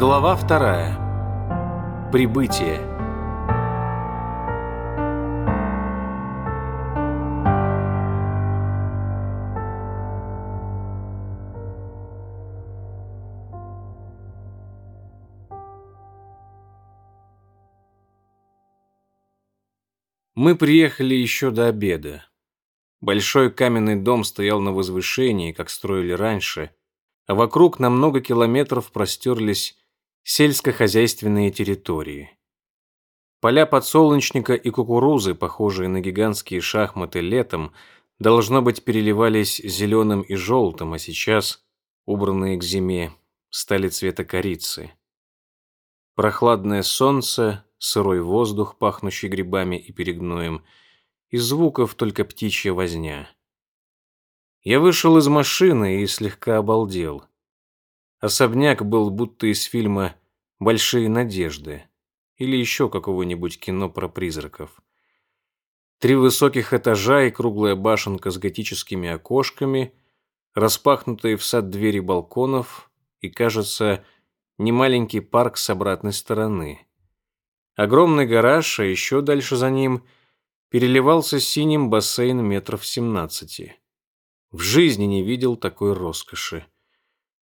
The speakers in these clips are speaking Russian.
Глава вторая. Прибытие. Мы приехали еще до обеда. Большой каменный дом стоял на возвышении, как строили раньше, а вокруг на много километров простерлись сельскохозяйственные территории. Поля подсолнечника и кукурузы, похожие на гигантские шахматы летом, должно быть, переливались зеленым и желтым, а сейчас, убранные к зиме, стали цвета корицы. Прохладное солнце, сырой воздух, пахнущий грибами и перегноем, и звуков только птичья возня. Я вышел из машины и слегка обалдел. Особняк был будто из фильма «Большие надежды» или еще какого-нибудь кино про призраков. Три высоких этажа и круглая башенка с готическими окошками, распахнутые в сад двери балконов и, кажется, немаленький парк с обратной стороны. Огромный гараж, а еще дальше за ним переливался синим бассейн метров семнадцати. В жизни не видел такой роскоши.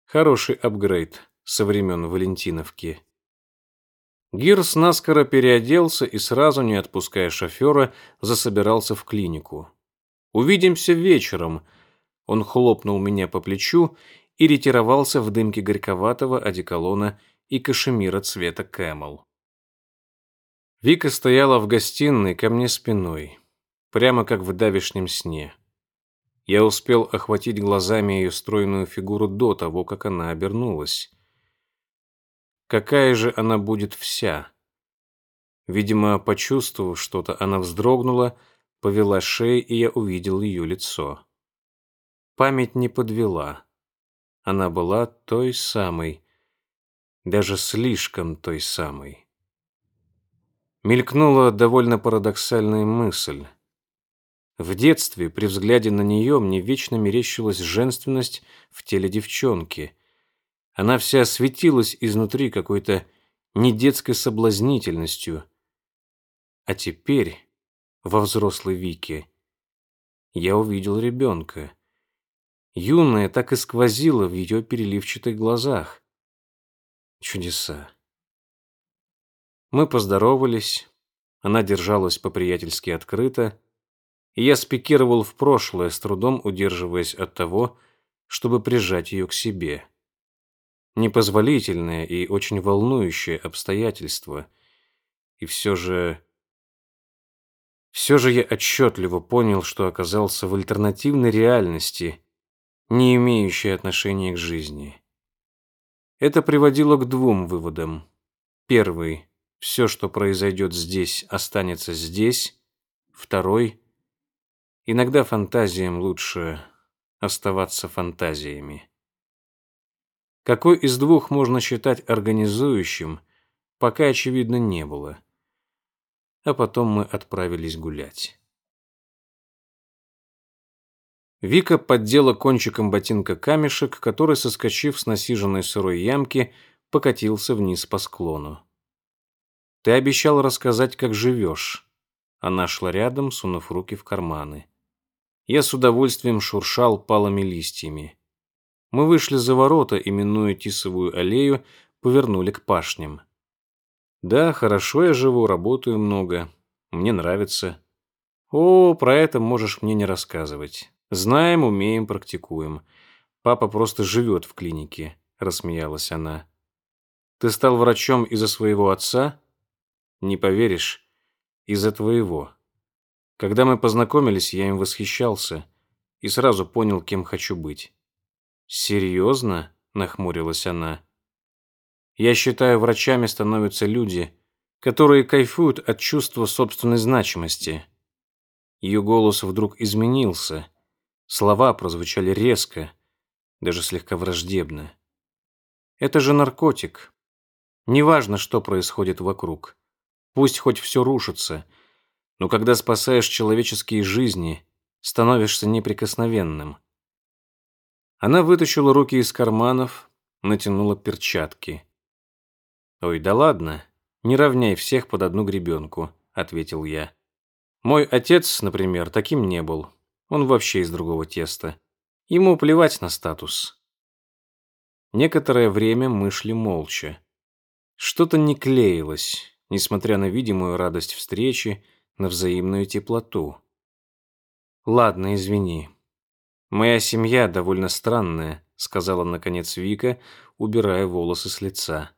Хороший апгрейд со времен Валентиновки. Гирс наскоро переоделся и сразу, не отпуская шофера, засобирался в клинику. «Увидимся вечером», — он хлопнул меня по плечу и ретировался в дымке горьковатого одеколона и кашемира цвета Кэмел. Вика стояла в гостиной ко мне спиной, прямо как в давешнем сне. Я успел охватить глазами ее стройную фигуру до того, как она обернулась. Какая же она будет вся? Видимо, почувствовав что-то, она вздрогнула, повела шеей, и я увидел ее лицо. Память не подвела. Она была той самой, даже слишком той самой. Мелькнула довольно парадоксальная мысль — в детстве при взгляде на нее мне вечно мерещилась женственность в теле девчонки. Она вся светилась изнутри какой-то недетской соблазнительностью. А теперь, во взрослой Вике, я увидел ребенка. Юная так и сквозила в ее переливчатых глазах. Чудеса. Мы поздоровались, она держалась по-приятельски открыто, и я спикировал в прошлое, с трудом удерживаясь от того, чтобы прижать ее к себе. Непозволительное и очень волнующее обстоятельство. И все же... Все же я отчетливо понял, что оказался в альтернативной реальности, не имеющей отношения к жизни. Это приводило к двум выводам. Первый – все, что произойдет здесь, останется здесь. Второй – Иногда фантазиям лучше оставаться фантазиями. Какой из двух можно считать организующим, пока очевидно не было. А потом мы отправились гулять. Вика поддела кончиком ботинка камешек, который, соскочив с насиженной сырой ямки, покатился вниз по склону. «Ты обещал рассказать, как живешь». Она шла рядом, сунув руки в карманы. Я с удовольствием шуршал палыми листьями. Мы вышли за ворота, именуя Тисовую аллею, повернули к пашням. Да, хорошо я живу, работаю много. Мне нравится. О, про это можешь мне не рассказывать. Знаем, умеем, практикуем. Папа просто живет в клинике, рассмеялась она. Ты стал врачом из-за своего отца? Не поверишь, из-за твоего. Когда мы познакомились, я им восхищался и сразу понял, кем хочу быть. «Серьезно?» – нахмурилась она. «Я считаю, врачами становятся люди, которые кайфуют от чувства собственной значимости». Ее голос вдруг изменился. Слова прозвучали резко, даже слегка враждебно. «Это же наркотик. Неважно, что происходит вокруг. Пусть хоть все рушится – но когда спасаешь человеческие жизни, становишься неприкосновенным. Она вытащила руки из карманов, натянула перчатки. Ой, да ладно, не равняй всех под одну гребенку, ответил я. Мой отец, например, таким не был. Он вообще из другого теста. Ему плевать на статус. Некоторое время мы шли молча. Что-то не клеилось, несмотря на видимую радость встречи, на взаимную теплоту. Ладно, извини. Моя семья довольно странная, сказала наконец Вика, убирая волосы с лица.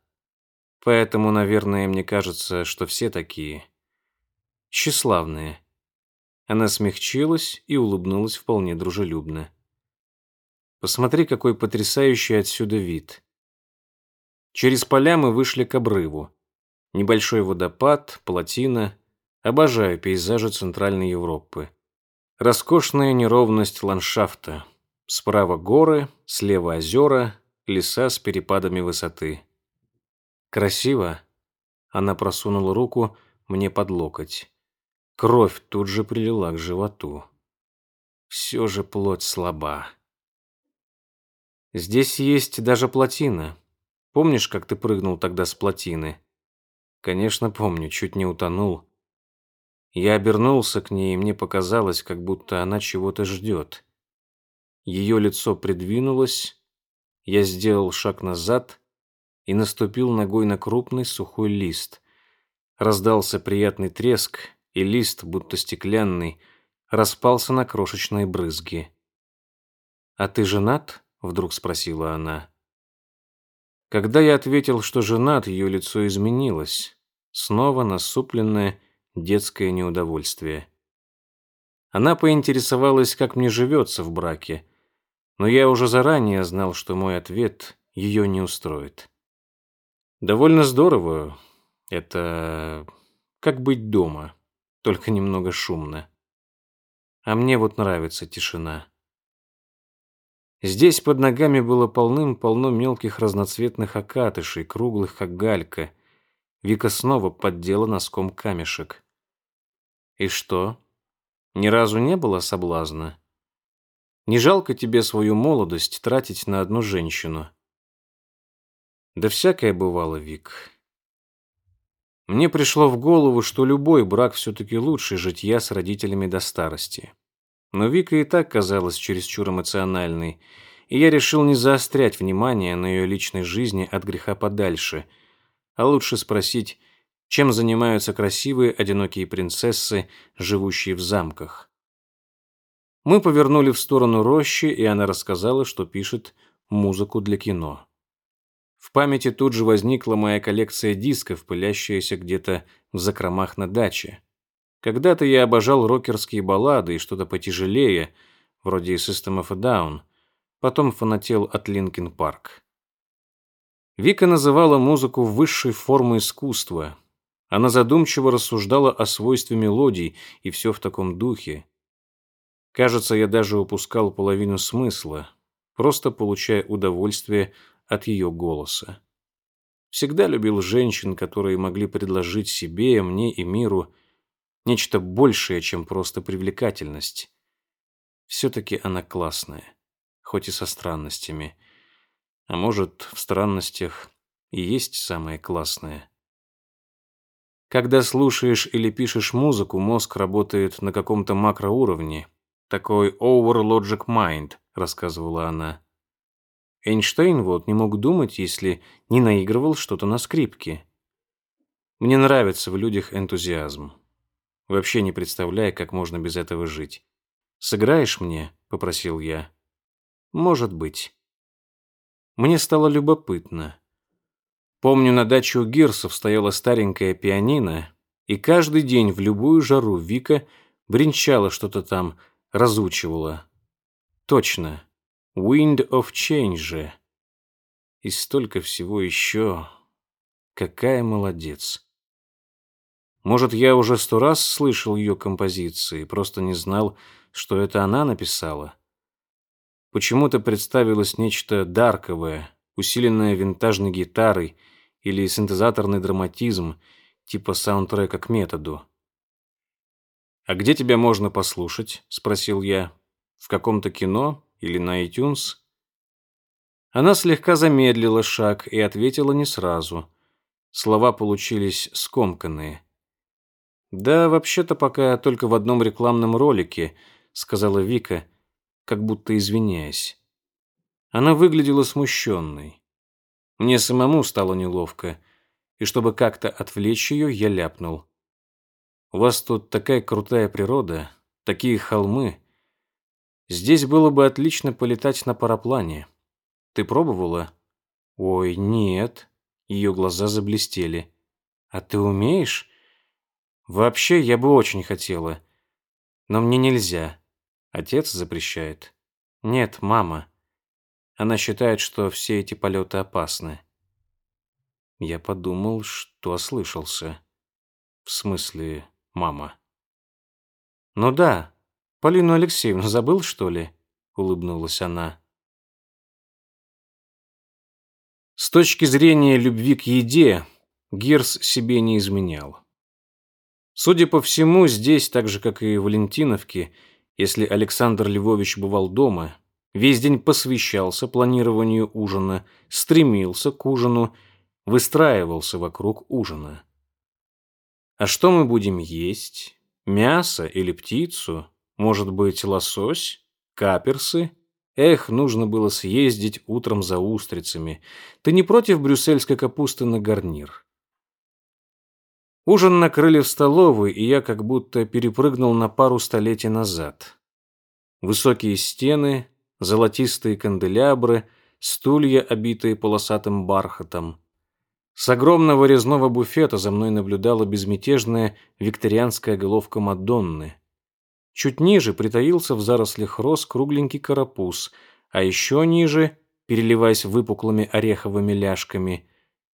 Поэтому, наверное, мне кажется, что все такие тщеславные. Она смягчилась и улыбнулась вполне дружелюбно. Посмотри, какой потрясающий отсюда вид. Через поля мы вышли к обрыву. Небольшой водопад, плотина. Обожаю пейзажи Центральной Европы. Роскошная неровность ландшафта. Справа горы, слева озера, леса с перепадами высоты. Красиво. Она просунула руку мне под локоть. Кровь тут же прилила к животу. Все же плоть слаба. Здесь есть даже плотина. Помнишь, как ты прыгнул тогда с плотины? Конечно, помню, чуть не утонул. Я обернулся к ней, и мне показалось, как будто она чего-то ждет. Ее лицо придвинулось, я сделал шаг назад и наступил ногой на крупный сухой лист. Раздался приятный треск, и лист, будто стеклянный, распался на крошечные брызги. «А ты женат?» вдруг спросила она. Когда я ответил, что женат, ее лицо изменилось. Снова насупленное детское неудовольствие. Она поинтересовалась, как мне живется в браке, но я уже заранее знал, что мой ответ ее не устроит. Довольно здорово. Это как быть дома, только немного шумно. А мне вот нравится тишина. Здесь под ногами было полным-полно мелких разноцветных окатышей, круглых, как галька. Вика снова поддела носком камешек. «И что? Ни разу не было соблазна? Не жалко тебе свою молодость тратить на одну женщину?» «Да всякое бывало, Вик. Мне пришло в голову, что любой брак все-таки лучше житья с родителями до старости. Но Вика и так казалась чересчур эмоциональной, и я решил не заострять внимание на ее личной жизни от греха подальше, а лучше спросить, чем занимаются красивые одинокие принцессы, живущие в замках. Мы повернули в сторону рощи, и она рассказала, что пишет музыку для кино. В памяти тут же возникла моя коллекция дисков, пылящаяся где-то в закромах на даче. Когда-то я обожал рокерские баллады и что-то потяжелее, вроде System of a Down, потом фанател от Linkin Park. Вика называла музыку высшей формой искусства. Она задумчиво рассуждала о свойстве мелодий, и все в таком духе. Кажется, я даже упускал половину смысла, просто получая удовольствие от ее голоса. Всегда любил женщин, которые могли предложить себе, мне и миру Нечто большее, чем просто привлекательность. Все-таки она классная, хоть и со странностями. А может, в странностях и есть самое классное. Когда слушаешь или пишешь музыку, мозг работает на каком-то макроуровне. Такой over logic mind, рассказывала она. Эйнштейн вот не мог думать, если не наигрывал что-то на скрипке. Мне нравится в людях энтузиазм вообще не представляя, как можно без этого жить. «Сыграешь мне?» — попросил я. «Может быть». Мне стало любопытно. Помню, на даче у Гирсов стояла старенькая пианино, и каждый день в любую жару Вика бренчала что-то там, разучивала. Точно. Wind of Change же. И столько всего еще. Какая молодец. Может, я уже сто раз слышал ее композиции, просто не знал, что это она написала. Почему-то представилось нечто дарковое, усиленное винтажной гитарой или синтезаторный драматизм, типа саундтрека к методу. «А где тебя можно послушать?» – спросил я. «В каком-то кино или на iTunes?» Она слегка замедлила шаг и ответила не сразу. Слова получились скомканные. «Да, вообще-то пока только в одном рекламном ролике», — сказала Вика, как будто извиняясь. Она выглядела смущенной. Мне самому стало неловко, и чтобы как-то отвлечь ее, я ляпнул. «У вас тут такая крутая природа, такие холмы. Здесь было бы отлично полетать на параплане. Ты пробовала?» «Ой, нет». Ее глаза заблестели. «А ты умеешь?» «Вообще, я бы очень хотела. Но мне нельзя. Отец запрещает». «Нет, мама». Она считает, что все эти полеты опасны. Я подумал, что ослышался. В смысле, мама. Ну да, Полину Алексеевну забыл, что ли? Улыбнулась она. С точки зрения любви к еде, Гирс себе не изменял. Судя по всему, здесь, так же, как и в Валентиновке, если Александр Львович бывал дома, Весь день посвящался планированию ужина, стремился к ужину, выстраивался вокруг ужина. А что мы будем есть? Мясо или птицу? Может быть, лосось? Каперсы? Эх, нужно было съездить утром за устрицами. Ты не против брюссельской капусты на гарнир? Ужин накрыли в столовой, и я как будто перепрыгнул на пару столетий назад. Высокие стены, золотистые канделябры, стулья, обитые полосатым бархатом. С огромного резного буфета за мной наблюдала безмятежная викторианская головка Мадонны. Чуть ниже притаился в зарослях роз кругленький карапуз, а еще ниже, переливаясь выпуклыми ореховыми ляжками,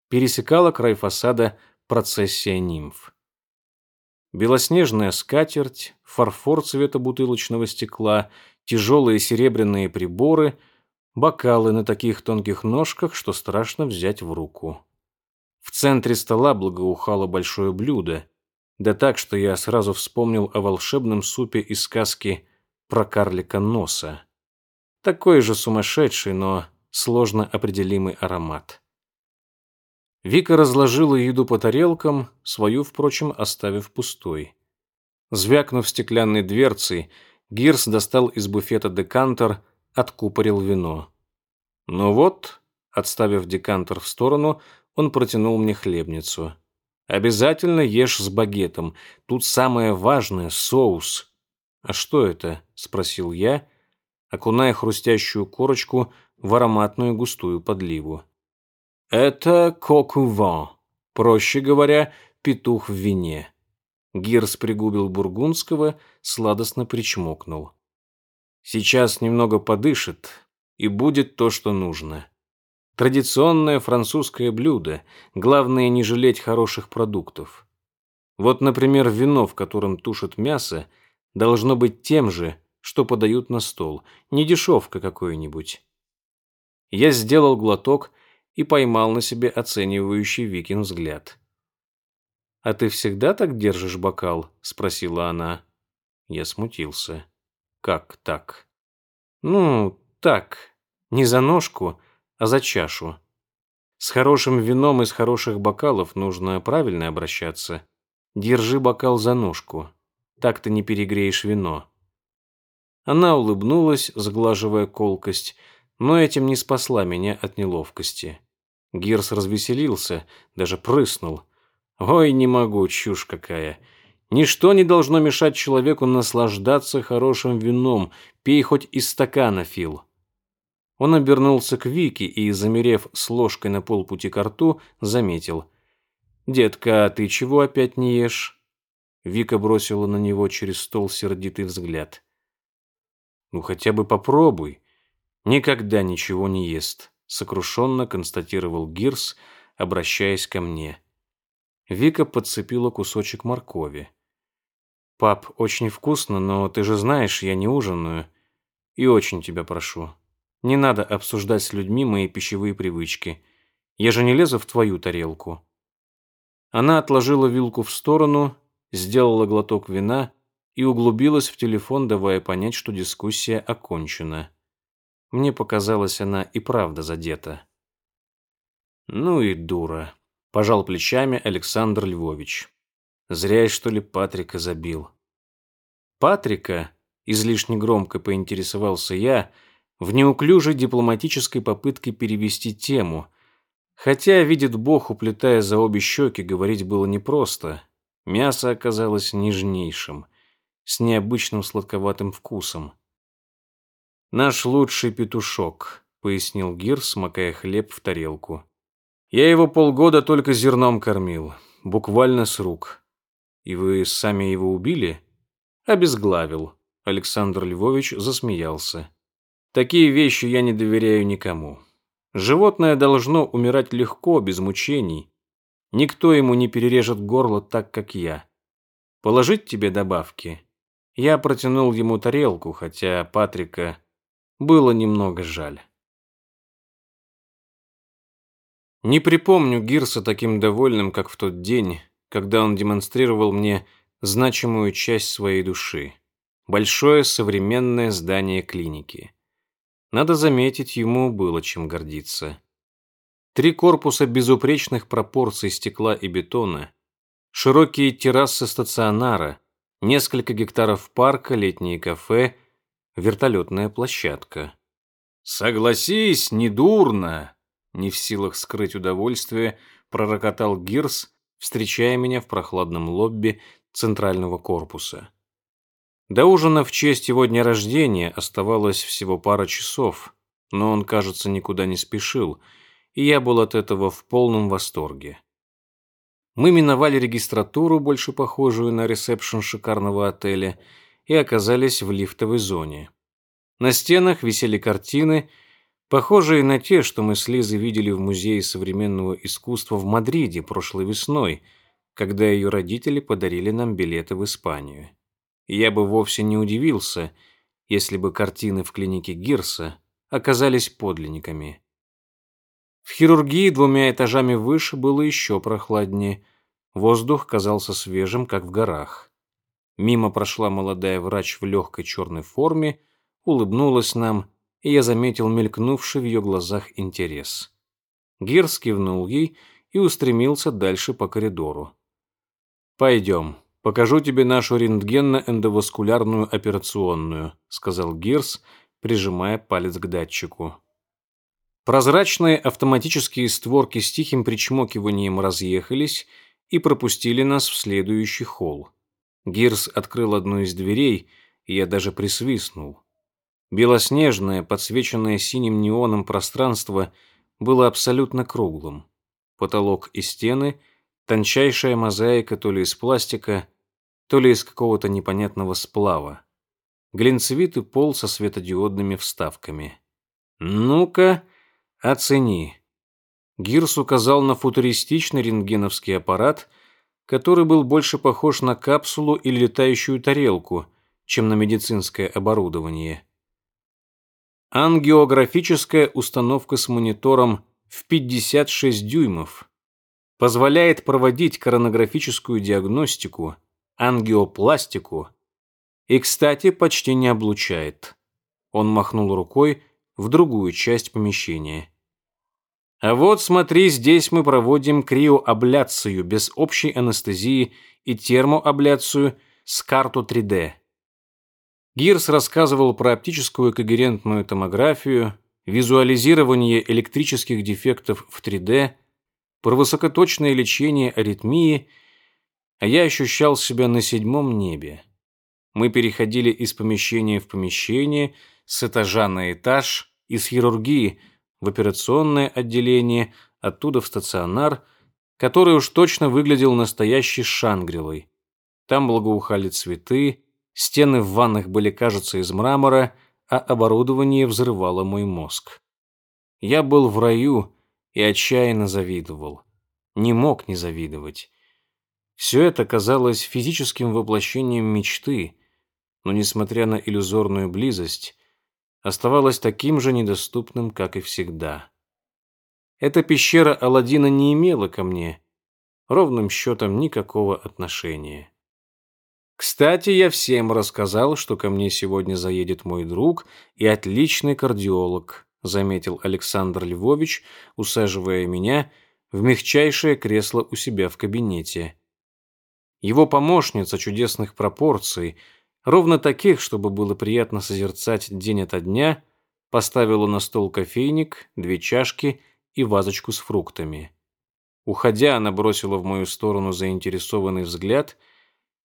пересекала край фасада процессия нимф. Белоснежная скатерть, фарфор цвета бутылочного стекла, тяжелые серебряные приборы, бокалы на таких тонких ножках, что страшно взять в руку. В центре стола благоухало большое блюдо, да так, что я сразу вспомнил о волшебном супе из сказки про карлика носа. Такой же сумасшедший, но сложно определимый аромат. Вика разложила еду по тарелкам, свою, впрочем, оставив пустой. Звякнув стеклянной дверцей, Гирс достал из буфета декантер, откупорил вино. «Ну вот», отставив декантер в сторону, он протянул мне хлебницу. «Обязательно ешь с багетом. Тут самое важное — соус». «А что это?» — спросил я, окуная хрустящую корочку в ароматную густую подливу. «Это кокуван, проще говоря, петух в вине». Гирс пригубил бургундского, сладостно причмокнул. Сейчас немного подышит, и будет то, что нужно. Традиционное французское блюдо, главное не жалеть хороших продуктов. Вот, например, вино, в котором тушат мясо, должно быть тем же, что подают на стол, не дешевка какой-нибудь. Я сделал глоток и поймал на себе оценивающий Викин взгляд. «А ты всегда так держишь бокал?» — спросила она. Я смутился. «Как так?» «Ну, так. Не за ножку, а за чашу. С хорошим вином из хороших бокалов нужно правильно обращаться. Держи бокал за ножку. Так ты не перегреешь вино». Она улыбнулась, сглаживая колкость, но этим не спасла меня от неловкости. Гирс развеселился, даже прыснул. «Ой, не могу, чушь какая!» Ничто не должно мешать человеку наслаждаться хорошим вином. Пей хоть из стакана, Фил. Он обернулся к Вике и, замерев с ложкой на полпути к рту, заметил. «Детка, а ты чего опять не ешь?» Вика бросила на него через стол сердитый взгляд. «Ну, хотя бы попробуй. Никогда ничего не ест сокрушенно констатировал Гирс, обращаясь ко мне. Вика подцепила кусочек моркови. «Пап, очень вкусно, но ты же знаешь, я не ужинаю. И очень тебя прошу, не надо обсуждать с людьми мои пищевые привычки. Я же не лезу в твою тарелку». Она отложила вилку в сторону, сделала глоток вина и углубилась в телефон, давая понять, что дискуссия окончена. Мне показалось, она и правда задета. Ну и дура. Пожал плечами Александр Львович. Зря я, что ли, Патрика забил. Патрика, излишне громко поинтересовался я, в неуклюжей дипломатической попытке перевести тему. Хотя, видит Бог, уплетая за обе щеки, говорить было непросто. Мясо оказалось нежнейшим, с необычным сладковатым вкусом. «Наш лучший петушок», — пояснил Гир, смакая хлеб в тарелку. «Я его полгода только зерном кормил, буквально с рук. И вы сами его убили?» «Обезглавил», — Александр Львович засмеялся. «Такие вещи я не доверяю никому. Животное должно умирать легко, без мучений. Никто ему не перережет горло так, как я. Положить тебе добавки?» Я протянул ему тарелку, хотя Патрика было немного жаль. Не припомню Гирса таким довольным, как в тот день, когда он демонстрировал мне значимую часть своей души. Большое современное здание клиники. Надо заметить, ему было чем гордиться. Три корпуса безупречных пропорций стекла и бетона, широкие террасы стационара, несколько гектаров парка, летние кафе – вертолетная площадка. «Согласись, недурно!» Не в силах скрыть удовольствие, пророкотал Гирс, встречая меня в прохладном лобби центрального корпуса. До ужина в честь его дня рождения оставалось всего пара часов, но он, кажется, никуда не спешил, и я был от этого в полном восторге. Мы миновали регистратуру, больше похожую на ресепшн шикарного отеля, и оказались в лифтовой зоне. На стенах висели картины, похожие на те, что мы с Лизой видели в Музее современного искусства в Мадриде прошлой весной, когда ее родители подарили нам билеты в Испанию. я бы вовсе не удивился, если бы картины в клинике Гирса оказались подлинниками. В хирургии двумя этажами выше было еще прохладнее. Воздух казался свежим, как в горах. Мимо прошла молодая врач в легкой черной форме, улыбнулась нам, и я заметил мелькнувший в ее глазах интерес. Гирс кивнул ей и устремился дальше по коридору. «Пойдем, покажу тебе нашу рентгенно-эндоваскулярную операционную», сказал Гирс, прижимая палец к датчику. Прозрачные автоматические створки с тихим причмокиванием разъехались и пропустили нас в следующий холл. Гирс открыл одну из дверей, и я даже присвистнул. Белоснежное, подсвеченное синим неоном пространство было абсолютно круглым. Потолок и стены — тончайшая мозаика то ли из пластика, то ли из какого-то непонятного сплава. Глинцевитый пол со светодиодными вставками. «Ну-ка, оцени». Гирс указал на футуристичный рентгеновский аппарат, который был больше похож на капсулу или летающую тарелку, чем на медицинское оборудование. Ангиографическая установка с монитором в 56 дюймов позволяет проводить коронографическую диагностику, ангиопластику и, кстати, почти не облучает. Он махнул рукой в другую часть помещения. А вот смотри, здесь мы проводим криоабляцию без общей анестезии и термоабляцию с карту 3D. Гирс рассказывал про оптическую когерентную томографию, визуализирование электрических дефектов в 3D, про высокоточное лечение аритмии, а я ощущал себя на седьмом небе. Мы переходили из помещения в помещение, с этажа на этаж, из хирургии – в операционное отделение, оттуда в стационар, который уж точно выглядел настоящей шангрилой. Там благоухали цветы, стены в ваннах были, кажется, из мрамора, а оборудование взрывало мой мозг. Я был в раю и отчаянно завидовал. Не мог не завидовать. Все это казалось физическим воплощением мечты, но, несмотря на иллюзорную близость, оставалось таким же недоступным, как и всегда. Эта пещера Аладдина не имела ко мне ровным счетом никакого отношения. Кстати, я всем рассказал, что ко мне сегодня заедет мой друг и отличный кардиолог, заметил Александр Львович, усаживая меня в мягчайшее кресло у себя в кабинете. Его помощница чудесных пропорций, ровно таких, чтобы было приятно созерцать день ото дня, поставила на стол кофейник, две чашки и вазочку с фруктами. Уходя, она бросила в мою сторону заинтересованный взгляд,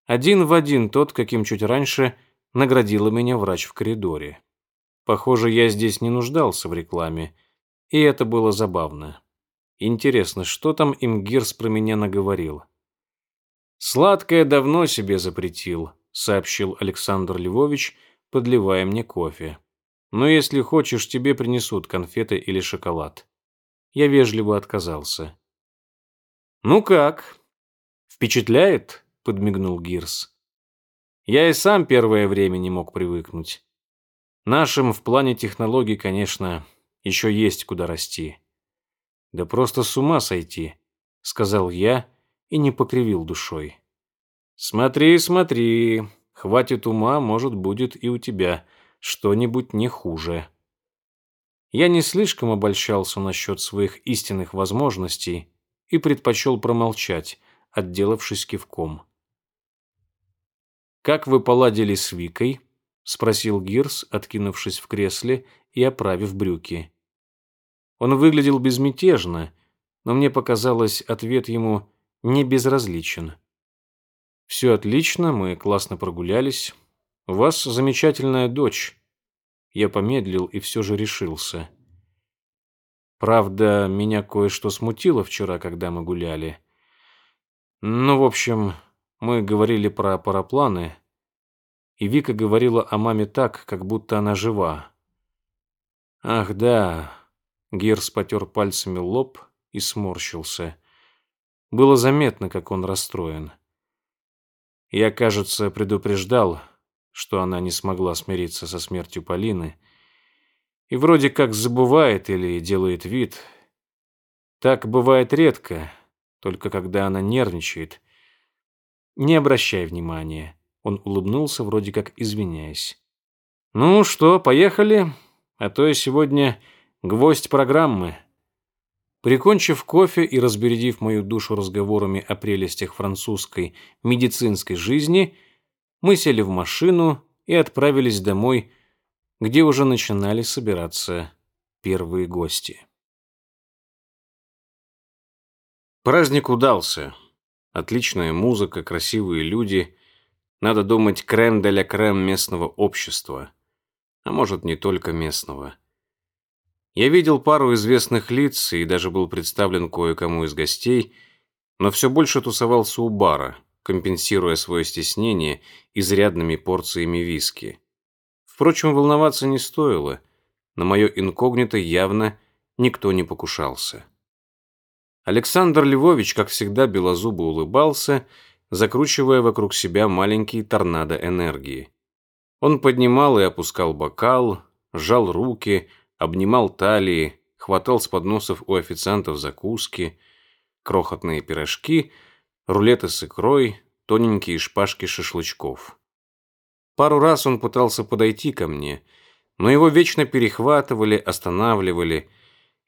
один в один тот, каким чуть раньше наградила меня врач в коридоре. Похоже, я здесь не нуждался в рекламе, и это было забавно. Интересно, что там им Гирс про меня наговорил? «Сладкое давно себе запретил», — сообщил Александр Львович, подливая мне кофе. «Но если хочешь, тебе принесут конфеты или шоколад». Я вежливо отказался. «Ну как? Впечатляет?» — подмигнул Гирс. «Я и сам первое время не мог привыкнуть. Нашим в плане технологий, конечно, еще есть куда расти». «Да просто с ума сойти», — сказал я и не покривил душой. «Смотри, смотри, хватит ума, может, будет и у тебя что-нибудь не хуже». Я не слишком обольщался насчет своих истинных возможностей, и предпочел промолчать, отделавшись кивком. «Как вы поладили с Викой?» — спросил Гирс, откинувшись в кресле и оправив брюки. Он выглядел безмятежно, но мне показалось, ответ ему не безразличен. «Все отлично, мы классно прогулялись. У вас замечательная дочь». Я помедлил и все же решился. Правда, меня кое-что смутило вчера, когда мы гуляли. Ну, в общем, мы говорили про парапланы, и Вика говорила о маме так, как будто она жива. Ах, да. Гирс потер пальцами лоб и сморщился. Было заметно, как он расстроен. Я, кажется, предупреждал, что она не смогла смириться со смертью Полины, и вроде как забывает или делает вид. Так бывает редко, только когда она нервничает. Не обращай внимания. Он улыбнулся, вроде как извиняясь. Ну что, поехали? А то я сегодня гвоздь программы. Прикончив кофе и разбередив мою душу разговорами о прелестях французской медицинской жизни, мы сели в машину и отправились домой где уже начинали собираться первые гости. Праздник удался. Отличная музыка, красивые люди. Надо думать, крем де ля крем местного общества. А может, не только местного. Я видел пару известных лиц и даже был представлен кое-кому из гостей, но все больше тусовался у бара, компенсируя свое стеснение изрядными порциями виски. Впрочем, волноваться не стоило. На мое инкогнито явно никто не покушался. Александр Львович, как всегда, белозубо улыбался, закручивая вокруг себя маленький торнадо энергии. Он поднимал и опускал бокал, сжал руки, обнимал талии, хватал с подносов у официантов закуски, крохотные пирожки, рулеты с икрой, тоненькие шпажки шашлычков. Пару раз он пытался подойти ко мне, но его вечно перехватывали, останавливали,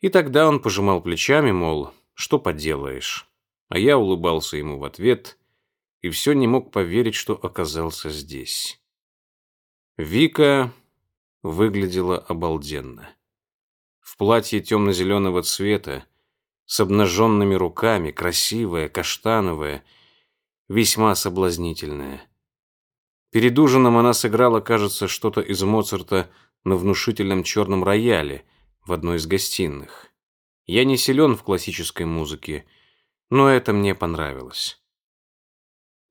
и тогда он пожимал плечами, мол, что поделаешь. А я улыбался ему в ответ и все не мог поверить, что оказался здесь. Вика выглядела обалденно. В платье темно-зеленого цвета, с обнаженными руками, красивая, каштановая, весьма соблазнительная. Перед ужином она сыграла, кажется, что-то из Моцарта на внушительном черном рояле в одной из гостиных. Я не силен в классической музыке, но это мне понравилось.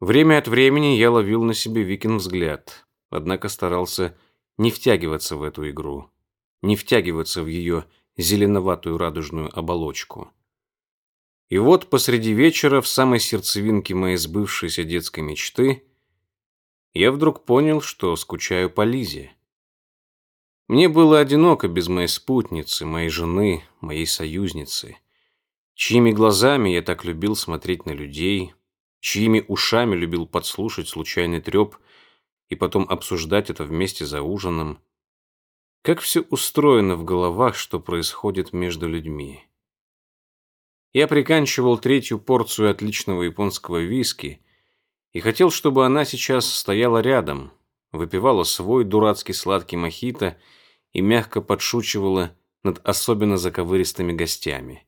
Время от времени я ловил на себе Викин взгляд, однако старался не втягиваться в эту игру, не втягиваться в ее зеленоватую радужную оболочку. И вот посреди вечера, в самой сердцевинке моей сбывшейся детской мечты, я вдруг понял, что скучаю по Лизе. Мне было одиноко без моей спутницы, моей жены, моей союзницы, чьими глазами я так любил смотреть на людей, чьими ушами любил подслушать случайный треп и потом обсуждать это вместе за ужином. Как все устроено в головах, что происходит между людьми. Я приканчивал третью порцию отличного японского виски и хотел, чтобы она сейчас стояла рядом, выпивала свой дурацкий сладкий мохито и мягко подшучивала над особенно заковыристыми гостями.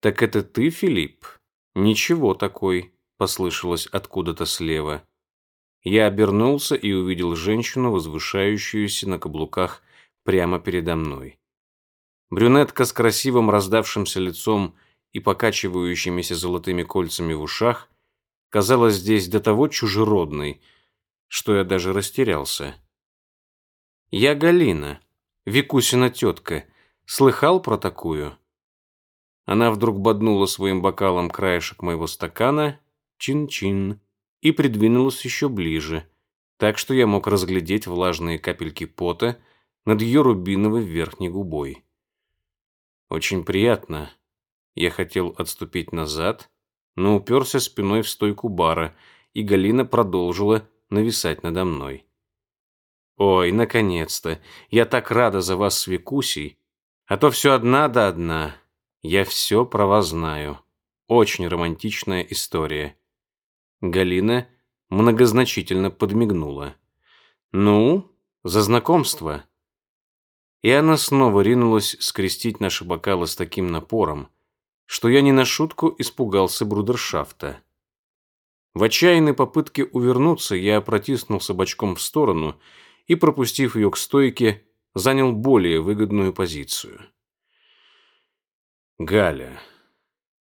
«Так это ты, Филипп?» «Ничего такой», — послышалось откуда-то слева. Я обернулся и увидел женщину, возвышающуюся на каблуках прямо передо мной. Брюнетка с красивым раздавшимся лицом и покачивающимися золотыми кольцами в ушах казалась здесь до того чужеродной, что я даже растерялся. «Я Галина, Викусина тетка. Слыхал про такую?» Она вдруг боднула своим бокалом краешек моего стакана, чин-чин, и придвинулась еще ближе, так что я мог разглядеть влажные капельки пота над ее рубиновой верхней губой. Очень приятно. Я хотел отступить назад, но уперся спиной в стойку бара, и Галина продолжила нависать надо мной. «Ой, наконец-то! Я так рада за вас с Викусей! А то все одна да одна. Я все про вас знаю. Очень романтичная история». Галина многозначительно подмигнула. «Ну, за знакомство!» и она снова ринулась скрестить наши бокалы с таким напором, что я не на шутку испугался брудершафта. В отчаянной попытке увернуться я протиснулся бочком в сторону и, пропустив ее к стойке, занял более выгодную позицию. Галя.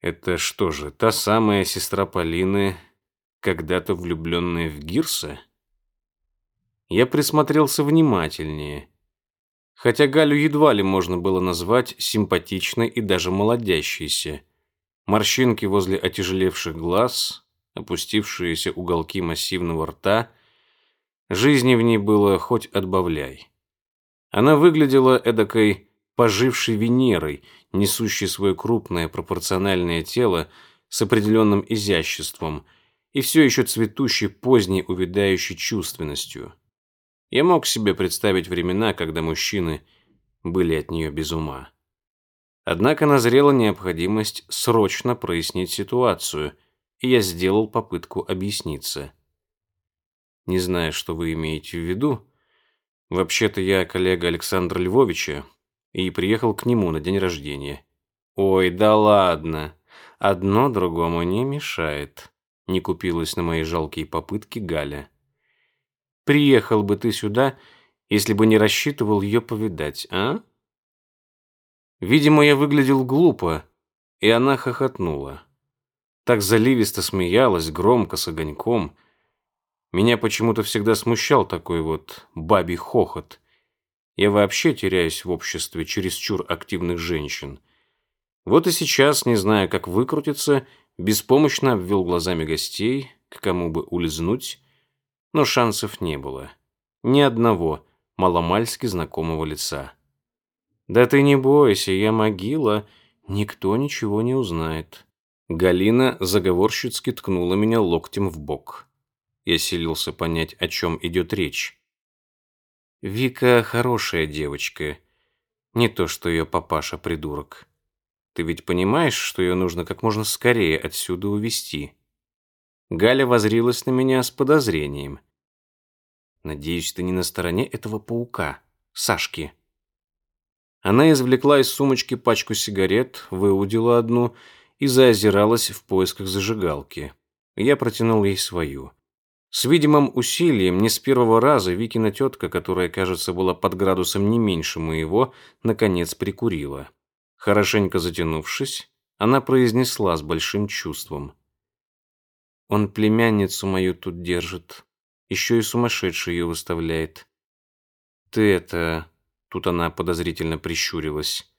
Это что же, та самая сестра Полины, когда-то влюбленная в Гирса? Я присмотрелся внимательнее хотя Галю едва ли можно было назвать симпатичной и даже молодящейся. Морщинки возле отяжелевших глаз, опустившиеся уголки массивного рта. Жизни в ней было хоть отбавляй. Она выглядела эдакой пожившей Венерой, несущей свое крупное пропорциональное тело с определенным изяществом и все еще цветущей поздней увядающей чувственностью. Я мог себе представить времена, когда мужчины были от нее без ума. Однако назрела необходимость срочно прояснить ситуацию, и я сделал попытку объясниться. Не знаю, что вы имеете в виду. Вообще-то я коллега Александра Львовича и приехал к нему на день рождения. Ой, да ладно. Одно другому не мешает. Не купилась на мои жалкие попытки Галя. Приехал бы ты сюда, если бы не рассчитывал ее повидать, а? Видимо, я выглядел глупо, и она хохотнула. Так заливисто смеялась, громко, с огоньком. Меня почему-то всегда смущал такой вот бабий хохот. Я вообще теряюсь в обществе чересчур активных женщин. Вот и сейчас, не зная, как выкрутиться, беспомощно обвел глазами гостей, к кому бы улизнуть, но шансов не было. Ни одного маломальски знакомого лица. «Да ты не бойся, я могила, никто ничего не узнает». Галина заговорщицки ткнула меня локтем в бок. Я селился понять, о чем идет речь. «Вика хорошая девочка, не то что ее папаша-придурок. Ты ведь понимаешь, что ее нужно как можно скорее отсюда увезти?» Галя возрилась на меня с подозрением. «Надеюсь, ты не на стороне этого паука, Сашки». Она извлекла из сумочки пачку сигарет, выудила одну и заозиралась в поисках зажигалки. Я протянул ей свою. С видимым усилием, не с первого раза, Викина тетка, которая, кажется, была под градусом не меньше моего, наконец прикурила. Хорошенько затянувшись, она произнесла с большим чувством. Он племянницу мою тут держит. Еще и сумасшедший ее выставляет. Ты это... Тут она подозрительно прищурилась.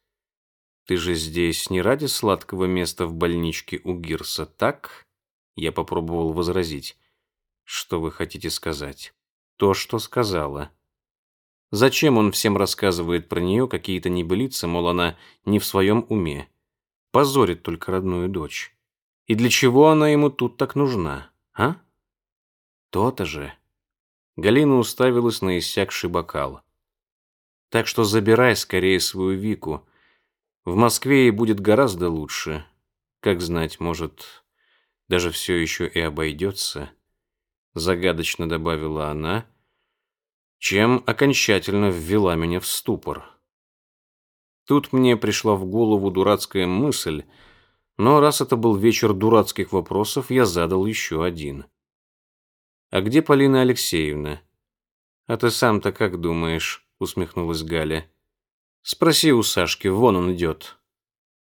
Ты же здесь не ради сладкого места в больничке у Гирса, так? Я попробовал возразить. Что вы хотите сказать? То, что сказала. Зачем он всем рассказывает про нее какие-то небылицы, мол, она не в своем уме? Позорит только родную дочь. И для чего она ему тут так нужна, а? То-то же. Галина уставилась на иссякший бокал. Так что забирай скорее свою Вику. В Москве ей будет гораздо лучше. Как знать, может, даже все еще и обойдется, загадочно добавила она, чем окончательно ввела меня в ступор. Тут мне пришла в голову дурацкая мысль, но раз это был вечер дурацких вопросов, я задал еще один. «А где Полина Алексеевна?» «А ты сам-то как думаешь?» — усмехнулась Галя. «Спроси у Сашки, вон он идет».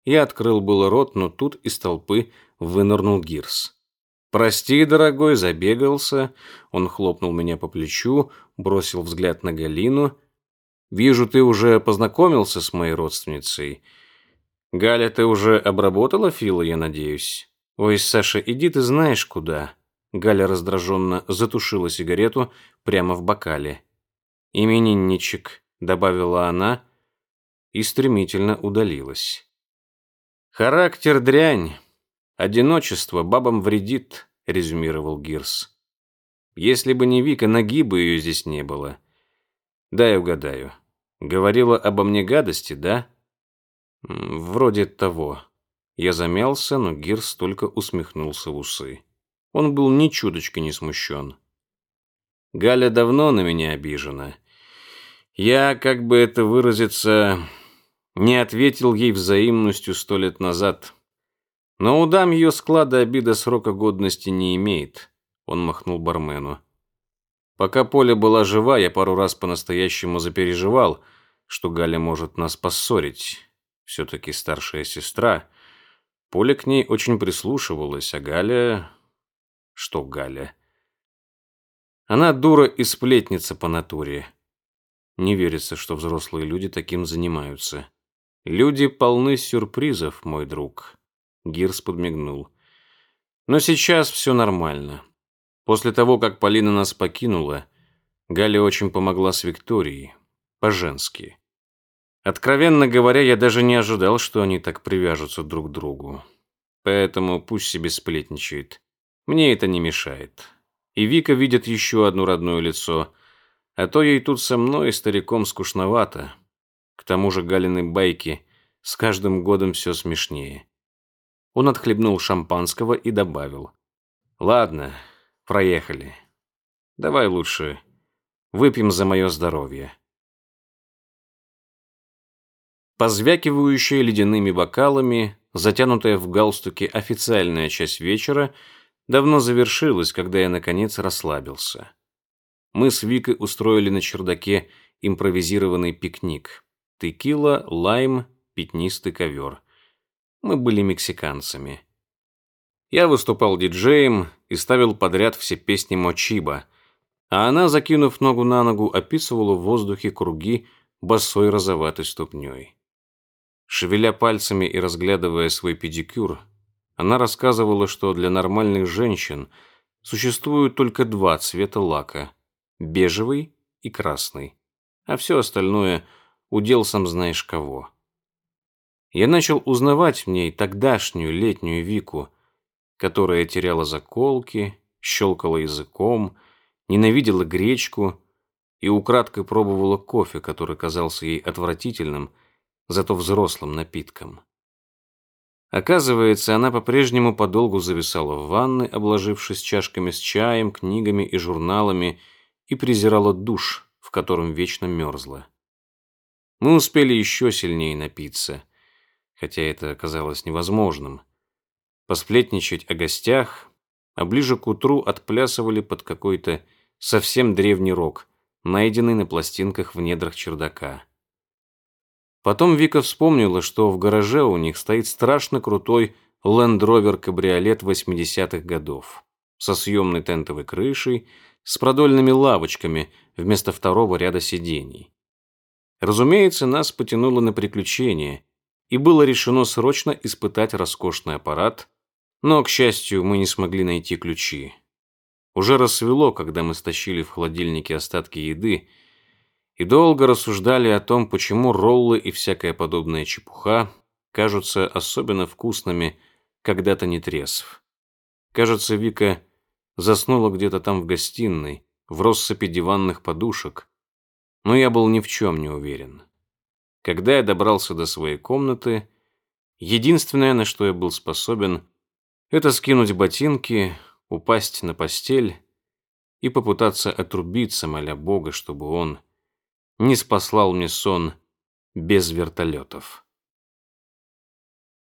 Я открыл было рот, но тут из толпы вынырнул Гирс. «Прости, дорогой, забегался». Он хлопнул меня по плечу, бросил взгляд на Галину. «Вижу, ты уже познакомился с моей родственницей. Галя, ты уже обработала Фила, я надеюсь?» «Ой, Саша, иди ты знаешь куда». Галя раздраженно затушила сигарету прямо в бокале. «Именинничек», — добавила она и стремительно удалилась. «Характер дрянь. Одиночество бабам вредит», — резюмировал Гирс. «Если бы не Вика, ноги бы ее здесь не было. Дай угадаю. Говорила обо мне гадости, да?» «Вроде того». Я замялся, но Гирс только усмехнулся в усы. Он был ни чуточки не смущен. Галя давно на меня обижена. Я, как бы это выразиться, не ответил ей взаимностью сто лет назад. Но у дам ее склада обида срока годности не имеет. Он махнул бармену. Пока Поля была жива, я пару раз по-настоящему запереживал, что Галя может нас поссорить. Все-таки старшая сестра. Поля к ней очень прислушивалась, а Галя что Галя. Она дура и сплетница по натуре. Не верится, что взрослые люди таким занимаются. Люди полны сюрпризов, мой друг. Гирс подмигнул. Но сейчас все нормально. После того, как Полина нас покинула, Галя очень помогла с Викторией. По-женски. Откровенно говоря, я даже не ожидал, что они так привяжутся друг к другу. Поэтому пусть себе сплетничает. Мне это не мешает. И Вика видит еще одно родное лицо, а то ей тут со мной стариком скучновато. К тому же Галины байки с каждым годом все смешнее. Он отхлебнул шампанского и добавил. «Ладно, проехали. Давай лучше выпьем за мое здоровье». Позвякивающая ледяными бокалами, затянутая в галстуке официальная часть вечера – давно завершилась, когда я, наконец, расслабился. Мы с Викой устроили на чердаке импровизированный пикник. Текила, лайм, пятнистый ковер. Мы были мексиканцами. Я выступал диджеем и ставил подряд все песни Мочиба, а она, закинув ногу на ногу, описывала в воздухе круги босой розоватой ступней. Шевеля пальцами и разглядывая свой педикюр, она рассказывала, что для нормальных женщин существуют только два цвета лака – бежевый и красный, а все остальное – удел сам знаешь кого. Я начал узнавать в ней тогдашнюю летнюю Вику, которая теряла заколки, щелкала языком, ненавидела гречку и украдкой пробовала кофе, который казался ей отвратительным, зато взрослым напитком. Оказывается, она по-прежнему подолгу зависала в ванной, обложившись чашками с чаем, книгами и журналами, и презирала душ, в котором вечно мерзла. Мы успели еще сильнее напиться, хотя это оказалось невозможным. Посплетничать о гостях, а ближе к утру отплясывали под какой-то совсем древний рок, найденный на пластинках в недрах чердака. Потом Вика вспомнила, что в гараже у них стоит страшно крутой Land Rover кабриолет 80-х годов со съемной тентовой крышей, с продольными лавочками вместо второго ряда сидений. Разумеется, нас потянуло на приключения, и было решено срочно испытать роскошный аппарат, но, к счастью, мы не смогли найти ключи. Уже рассвело, когда мы стащили в холодильнике остатки еды, и долго рассуждали о том, почему роллы и всякая подобная чепуха кажутся особенно вкусными, когда то не трезв. Кажется, Вика заснула где-то там в гостиной, в россыпи диванных подушек, но я был ни в чем не уверен. Когда я добрался до своей комнаты, единственное, на что я был способен, это скинуть ботинки, упасть на постель и попытаться отрубиться, моля Бога, чтобы он не спаслал мне сон без вертолетов.